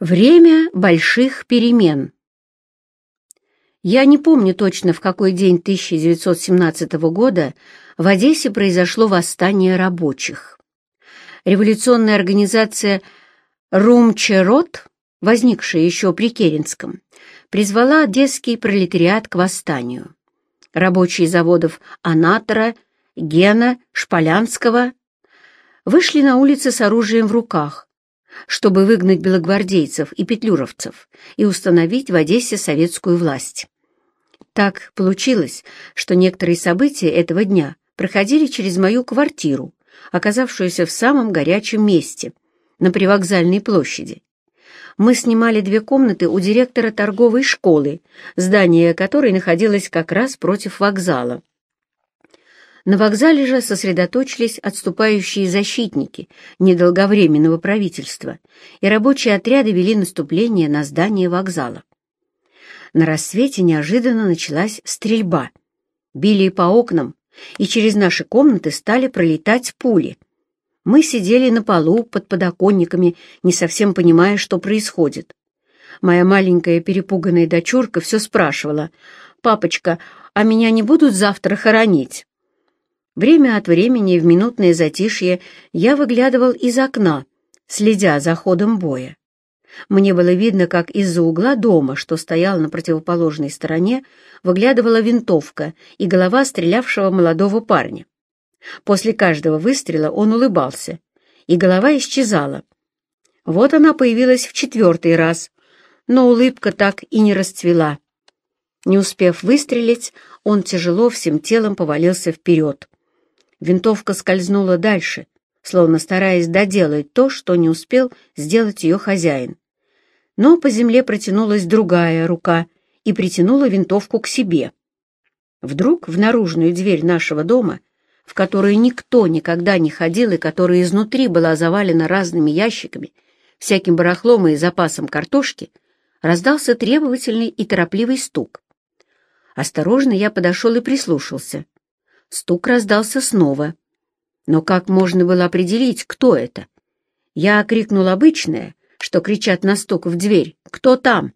Время больших перемен. Я не помню точно, в какой день 1917 года в Одессе произошло восстание рабочих. Революционная организация «Румчерот», возникшая еще при Керенском, призвала одесский пролетариат к восстанию. Рабочие заводов Анатора, Гена, Шполянского вышли на улицы с оружием в руках, чтобы выгнать белогвардейцев и петлюровцев и установить в Одессе советскую власть. Так получилось, что некоторые события этого дня проходили через мою квартиру, оказавшуюся в самом горячем месте, на привокзальной площади. Мы снимали две комнаты у директора торговой школы, здание которой находилось как раз против вокзала. На вокзале же сосредоточились отступающие защитники недолговременного правительства, и рабочие отряды вели наступление на здание вокзала. На рассвете неожиданно началась стрельба. Били по окнам, и через наши комнаты стали пролетать пули. Мы сидели на полу под подоконниками, не совсем понимая, что происходит. Моя маленькая перепуганная дочурка все спрашивала, «Папочка, а меня не будут завтра хоронить?» Время от времени в минутное затишье я выглядывал из окна, следя за ходом боя. Мне было видно, как из-за угла дома, что стоял на противоположной стороне, выглядывала винтовка и голова стрелявшего молодого парня. После каждого выстрела он улыбался, и голова исчезала. Вот она появилась в четвертый раз, но улыбка так и не расцвела. Не успев выстрелить, он тяжело всем телом повалился вперед. Винтовка скользнула дальше, словно стараясь доделать то, что не успел сделать ее хозяин. Но по земле протянулась другая рука и притянула винтовку к себе. Вдруг в наружную дверь нашего дома, в которую никто никогда не ходил и которая изнутри была завалена разными ящиками, всяким барахлом и запасом картошки, раздался требовательный и торопливый стук. Осторожно я подошел и прислушался — Стук раздался снова. Но как можно было определить, кто это? Я крикнул обычное, что кричат на стук в дверь. «Кто там?»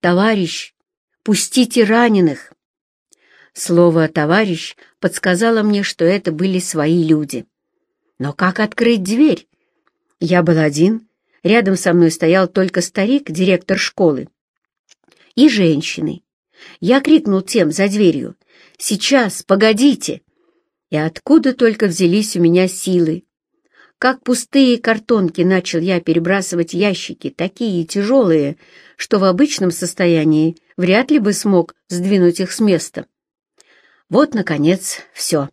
«Товарищ, пустите раненых!» Слово «товарищ» подсказало мне, что это были свои люди. Но как открыть дверь? Я был один, рядом со мной стоял только старик, директор школы, и женщины. Я крикнул тем за дверью Сейчас, погодите!» И откуда только взялись у меня силы. Как пустые картонки начал я перебрасывать ящики, такие тяжелые, что в обычном состоянии вряд ли бы смог сдвинуть их с места. Вот, наконец, все.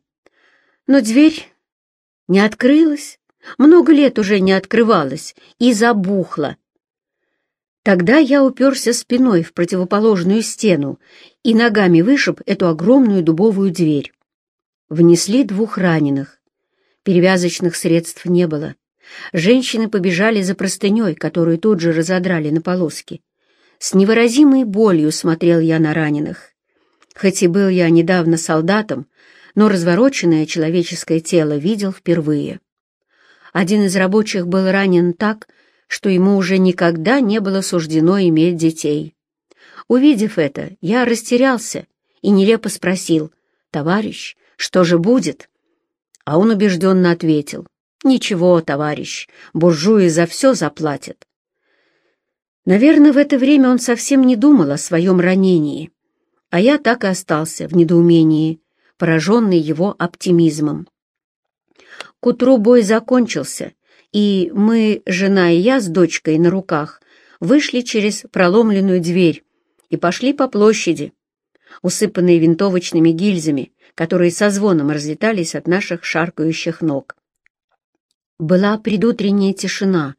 Но дверь не открылась, много лет уже не открывалась и забухла. Тогда я уперся спиной в противоположную стену и ногами вышиб эту огромную дубовую дверь. Внесли двух раненых. Перевязочных средств не было. Женщины побежали за простыней, которую тут же разодрали на полоски. С невыразимой болью смотрел я на раненых. Хоть и был я недавно солдатом, но развороченное человеческое тело видел впервые. Один из рабочих был ранен так, что ему уже никогда не было суждено иметь детей. Увидев это, я растерялся и нелепо спросил, «Товарищ, что же будет?» А он убежденно ответил, «Ничего, товарищ, буржуи за все заплатят». Наверное, в это время он совсем не думал о своем ранении, а я так и остался в недоумении, пораженный его оптимизмом. К утру бой закончился, и мы, жена и я с дочкой на руках, вышли через проломленную дверь и пошли по площади, усыпанные винтовочными гильзами, которые со звоном разлетались от наших шаркающих ног. Была предутренняя тишина,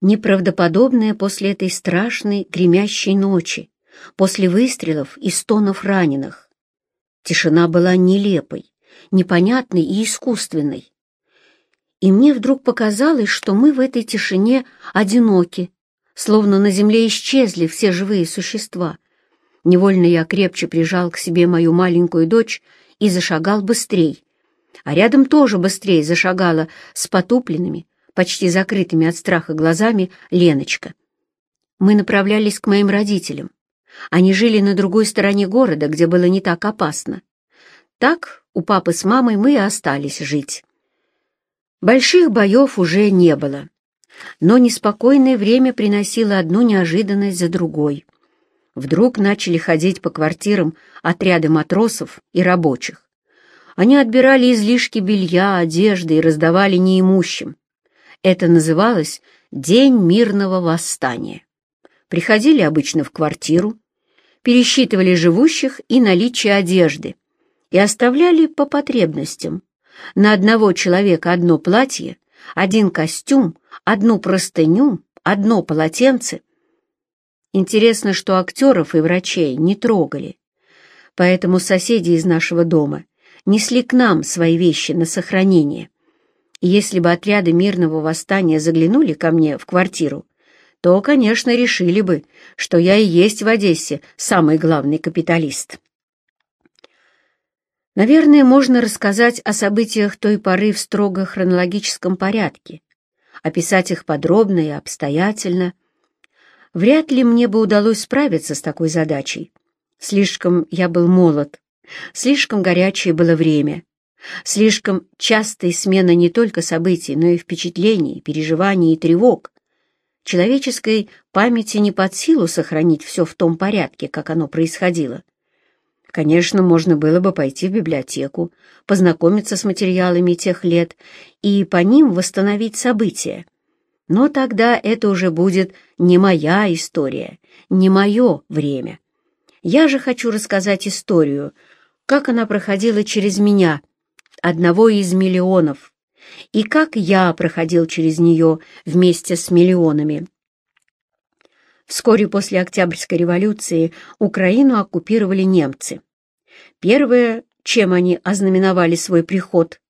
неправдоподобная после этой страшной гремящей ночи, после выстрелов и стонов раненых. Тишина была нелепой, непонятной и искусственной. И мне вдруг показалось, что мы в этой тишине одиноки, словно на земле исчезли все живые существа. Невольно я крепче прижал к себе мою маленькую дочь и зашагал быстрей. А рядом тоже быстрее зашагала с потупленными, почти закрытыми от страха глазами Леночка. мы направлялись к моим родителям. Они жили на другой стороне города, где было не так опасно. Так у папы с мамой мы и остались жить. Больших боев уже не было, но неспокойное время приносило одну неожиданность за другой. Вдруг начали ходить по квартирам отряды матросов и рабочих. Они отбирали излишки белья, одежды и раздавали неимущим. Это называлось «День мирного восстания». Приходили обычно в квартиру, пересчитывали живущих и наличие одежды и оставляли по потребностям. На одного человека одно платье, один костюм, одну простыню, одно полотенце. Интересно, что актеров и врачей не трогали. Поэтому соседи из нашего дома несли к нам свои вещи на сохранение. И если бы отряды мирного восстания заглянули ко мне в квартиру, то, конечно, решили бы, что я и есть в Одессе самый главный капиталист. Наверное, можно рассказать о событиях той поры в строго хронологическом порядке, описать их подробно и обстоятельно. Вряд ли мне бы удалось справиться с такой задачей. Слишком я был молод, слишком горячее было время, слишком частая смена не только событий, но и впечатлений, переживаний и тревог, Человеческой памяти не под силу сохранить все в том порядке, как оно происходило. Конечно, можно было бы пойти в библиотеку, познакомиться с материалами тех лет и по ним восстановить события. Но тогда это уже будет не моя история, не мое время. Я же хочу рассказать историю, как она проходила через меня, одного из миллионов, и как я проходил через нее вместе с миллионами. Вскоре после Октябрьской революции Украину оккупировали немцы. Первое, чем они ознаменовали свой приход,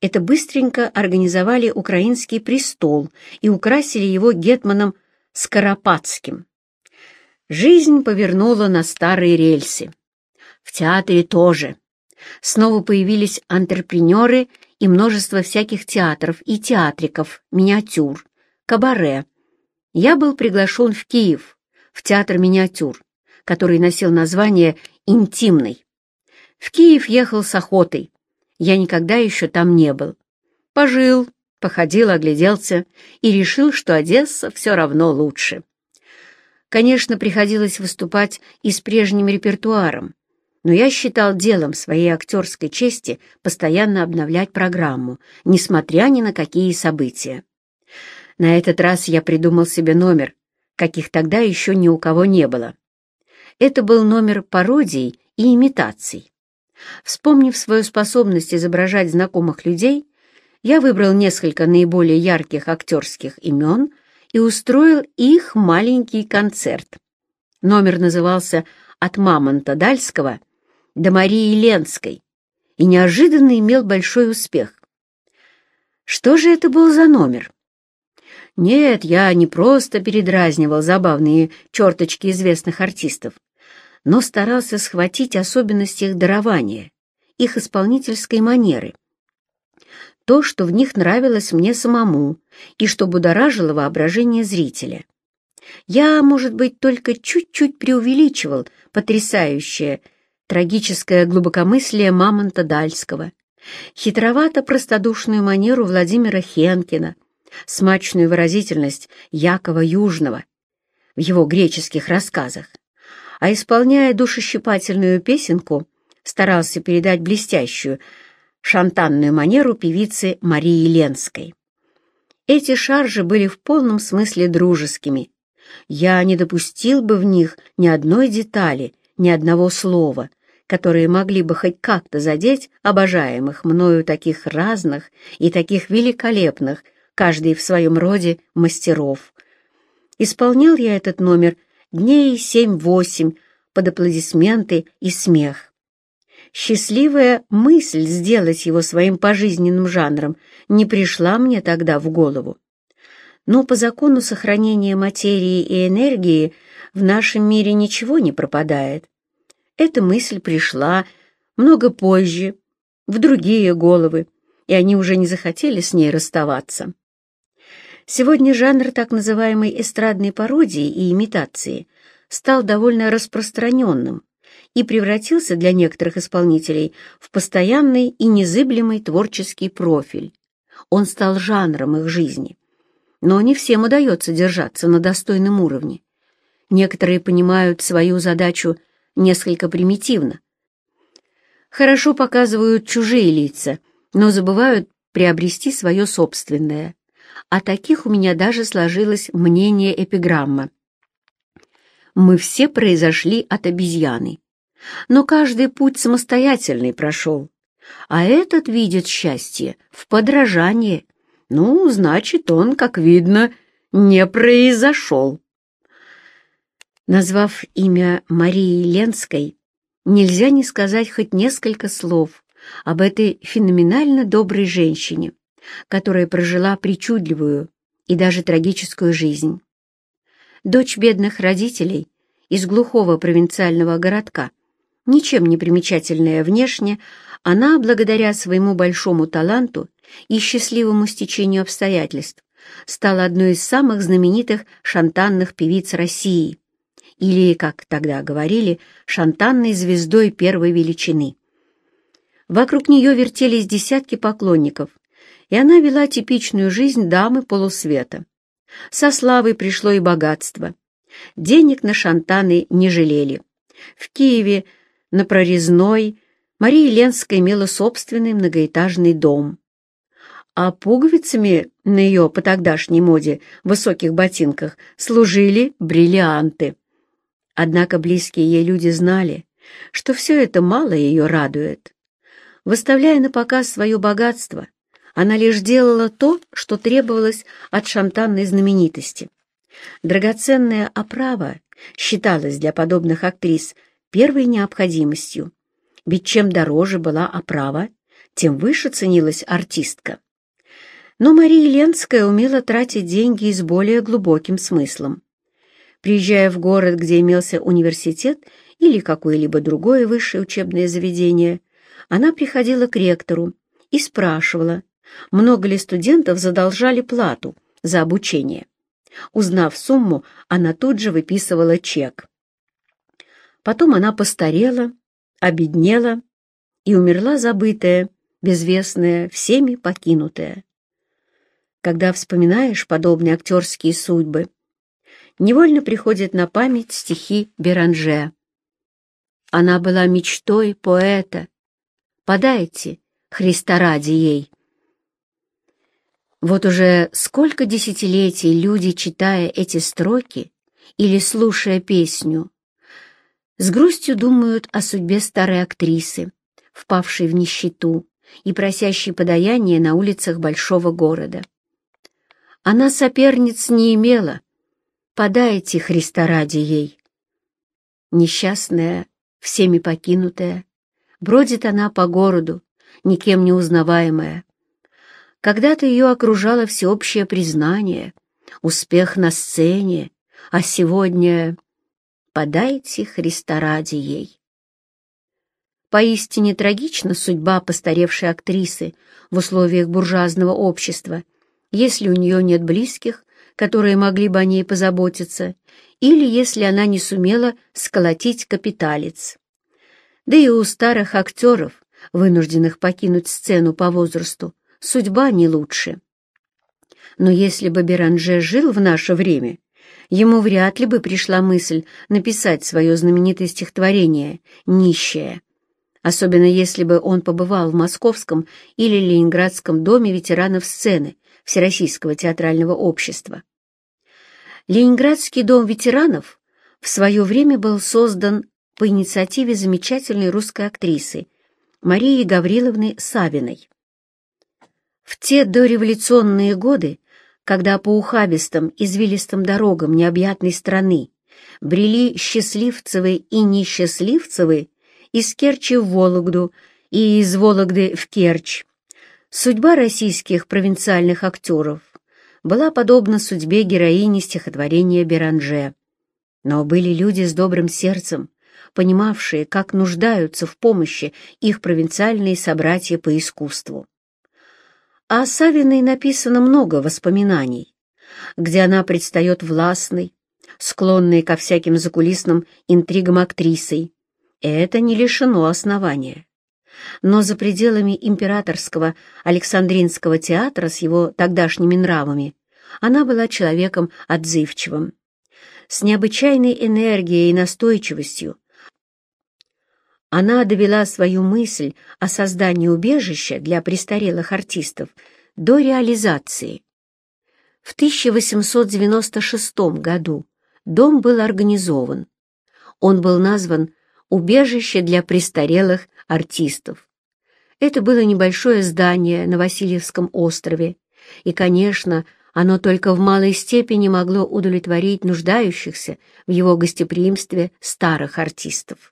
это быстренько организовали украинский престол и украсили его гетманом Скоропадским. Жизнь повернула на старые рельсы. В театре тоже. Снова появились антрепренеры и множество всяких театров и театриков, миниатюр, кабаре. Я был приглашен в Киев, в театр миниатюр, который носил название «Интимный». В Киев ехал с охотой. Я никогда еще там не был. Пожил, походил, огляделся и решил, что Одесса все равно лучше. Конечно, приходилось выступать и с прежним репертуаром, но я считал делом своей актерской чести постоянно обновлять программу, несмотря ни на какие события. На этот раз я придумал себе номер, каких тогда еще ни у кого не было. Это был номер пародий и имитаций. Вспомнив свою способность изображать знакомых людей, я выбрал несколько наиболее ярких актерских имен и устроил их маленький концерт. Номер назывался «От Мамонта Дальского» до Марии Ленской и неожиданно имел большой успех. Что же это был за номер? Нет, я не просто передразнивал забавные черточки известных артистов, но старался схватить особенности их дарования, их исполнительской манеры. То, что в них нравилось мне самому и что будоражило воображение зрителя. Я, может быть, только чуть-чуть преувеличивал потрясающее трагическое глубокомыслие Мамонта Дальского, хитровато-простодушную манеру Владимира Хенкина, смачную выразительность Якова Южного в его греческих рассказах, а исполняя душещипательную песенку, старался передать блестящую шантанную манеру певицы Марии Ленской. Эти шаржи были в полном смысле дружескими. Я не допустил бы в них ни одной детали, ни одного слова — которые могли бы хоть как-то задеть обожаемых мною таких разных и таких великолепных, каждый в своем роде, мастеров. Исполнял я этот номер дней семь-восемь под аплодисменты и смех. Счастливая мысль сделать его своим пожизненным жанром не пришла мне тогда в голову. Но по закону сохранения материи и энергии в нашем мире ничего не пропадает, эта мысль пришла много позже, в другие головы, и они уже не захотели с ней расставаться. Сегодня жанр так называемой эстрадной пародии и имитации стал довольно распространенным и превратился для некоторых исполнителей в постоянный и незыблемый творческий профиль. Он стал жанром их жизни. Но не всем удается держаться на достойном уровне. Некоторые понимают свою задачу несколько примитивно. Хорошо показывают чужие лица, но забывают приобрести свое собственное. А таких у меня даже сложилось мнение эпиграмма. Мы все произошли от обезьяны, но каждый путь самостоятельный прошел, а этот видит счастье в подражании. Ну, значит, он, как видно, не произошел. Назвав имя Марии Ленской, нельзя не сказать хоть несколько слов об этой феноменально доброй женщине, которая прожила причудливую и даже трагическую жизнь. Дочь бедных родителей из глухого провинциального городка, ничем не примечательная внешне, она, благодаря своему большому таланту и счастливому стечению обстоятельств, стала одной из самых знаменитых шантанных певиц России, или, как тогда говорили, шантанной звездой первой величины. Вокруг нее вертелись десятки поклонников, и она вела типичную жизнь дамы полусвета. Со славой пришло и богатство. Денег на шантаны не жалели. В Киеве на Прорезной Мария Ленская имела собственный многоэтажный дом. А пуговицами на ее по тогдашней моде высоких ботинках служили бриллианты. Однако близкие ей люди знали, что все это мало ее радует. Выставляя на показ свое богатство, она лишь делала то, что требовалось от шантанной знаменитости. Драгоценная оправа считалась для подобных актрис первой необходимостью, ведь чем дороже была оправа, тем выше ценилась артистка. Но Мария Ленская умела тратить деньги с более глубоким смыслом. Приезжая в город, где имелся университет или какое-либо другое высшее учебное заведение, она приходила к ректору и спрашивала, много ли студентов задолжали плату за обучение. Узнав сумму, она тут же выписывала чек. Потом она постарела, обеднела и умерла забытая, безвестная, всеми покинутая. Когда вспоминаешь подобные актерские судьбы, невольно приходят на память стихи Беранже. Она была мечтой поэта. Подайте, Христа ради ей. Вот уже сколько десятилетий люди, читая эти строки или слушая песню, с грустью думают о судьбе старой актрисы, впавшей в нищету и просящей подаяние на улицах большого города. Она соперниц не имела, подайте Христа ради ей. Несчастная, всеми покинутая, бродит она по городу, никем не узнаваемая, когда-то ее окружало всеобщее признание, успех на сцене, а сегодня подайте Христа ради ей. Поистине трагична судьба постаревшей актрисы в условиях буржуазного общества, если у нее нет близких, которые могли бы о ней позаботиться, или если она не сумела сколотить капиталец. Да и у старых актеров, вынужденных покинуть сцену по возрасту, судьба не лучше. Но если бы Беранже жил в наше время, ему вряд ли бы пришла мысль написать свое знаменитое стихотворение «Нищая», особенно если бы он побывал в Московском или Ленинградском доме ветеранов сцены Всероссийского театрального общества. Ленинградский дом ветеранов в свое время был создан по инициативе замечательной русской актрисы Марии Гавриловны Савиной. В те дореволюционные годы, когда по ухабистым, извилистым дорогам необъятной страны брели счастливцевы и несчастливцевы из Керчи в Вологду и из Вологды в Керчь, судьба российских провинциальных актеров была подобна судьбе героини стихотворения Беранже. Но были люди с добрым сердцем, понимавшие, как нуждаются в помощи их провинциальные собратья по искусству. О Савиной написано много воспоминаний, где она предстает властной, склонной ко всяким закулисным интригам актрисой. Это не лишено основания. Но за пределами императорского Александринского театра с его тогдашними нравами она была человеком отзывчивым. С необычайной энергией и настойчивостью она довела свою мысль о создании убежища для престарелых артистов до реализации. В 1896 году дом был организован. Он был назван «Убежище для престарелых артистов». Это было небольшое здание на Васильевском острове, и, конечно, оно только в малой степени могло удовлетворить нуждающихся в его гостеприимстве старых артистов.